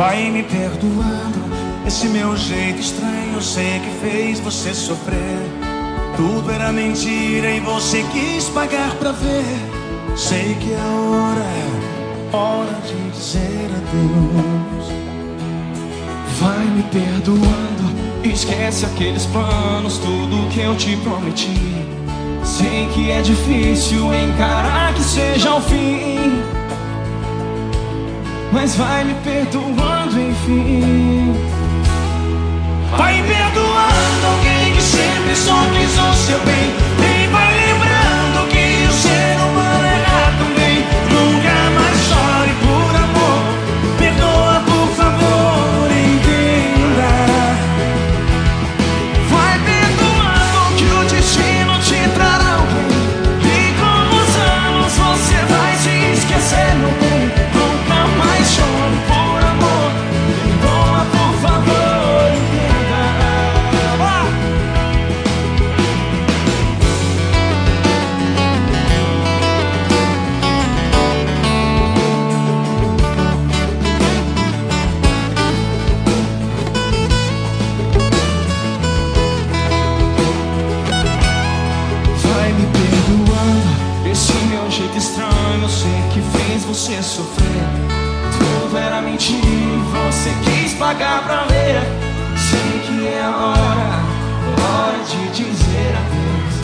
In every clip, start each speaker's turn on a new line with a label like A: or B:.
A: Vai me perdoando esse meu jeito estranho. Eu sei que fez você sofrer. Tudo era mentira e você quis pagar pra ver. Sei que é hora, hora de dizer adeus. Vai me perdoando, esquece aqueles planos, tudo que eu te prometi. Sei que é difícil encarar que seja o fim mas vai me perdoando enfim. Pagar pra Sei que é a hora Hora de dizer adeus.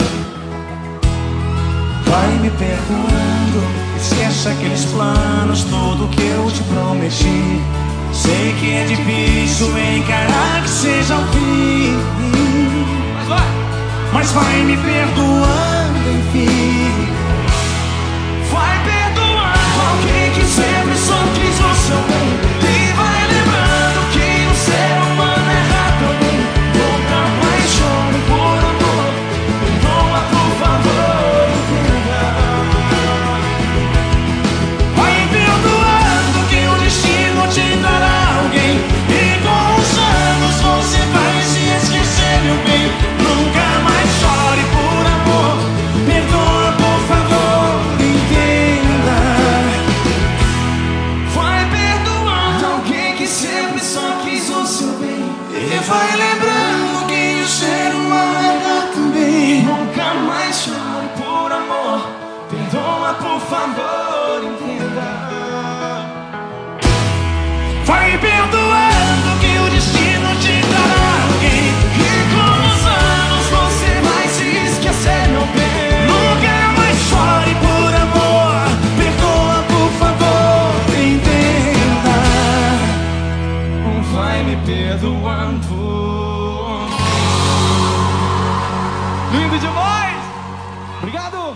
A: Vai me perdoando Esqueça aqueles planos Tudo que eu te prometi. Sei que é difícil encarar que seja o fim. Mas vai! mas vai me perdoando, Perdoando.
B: Lindo demais! Obrigado!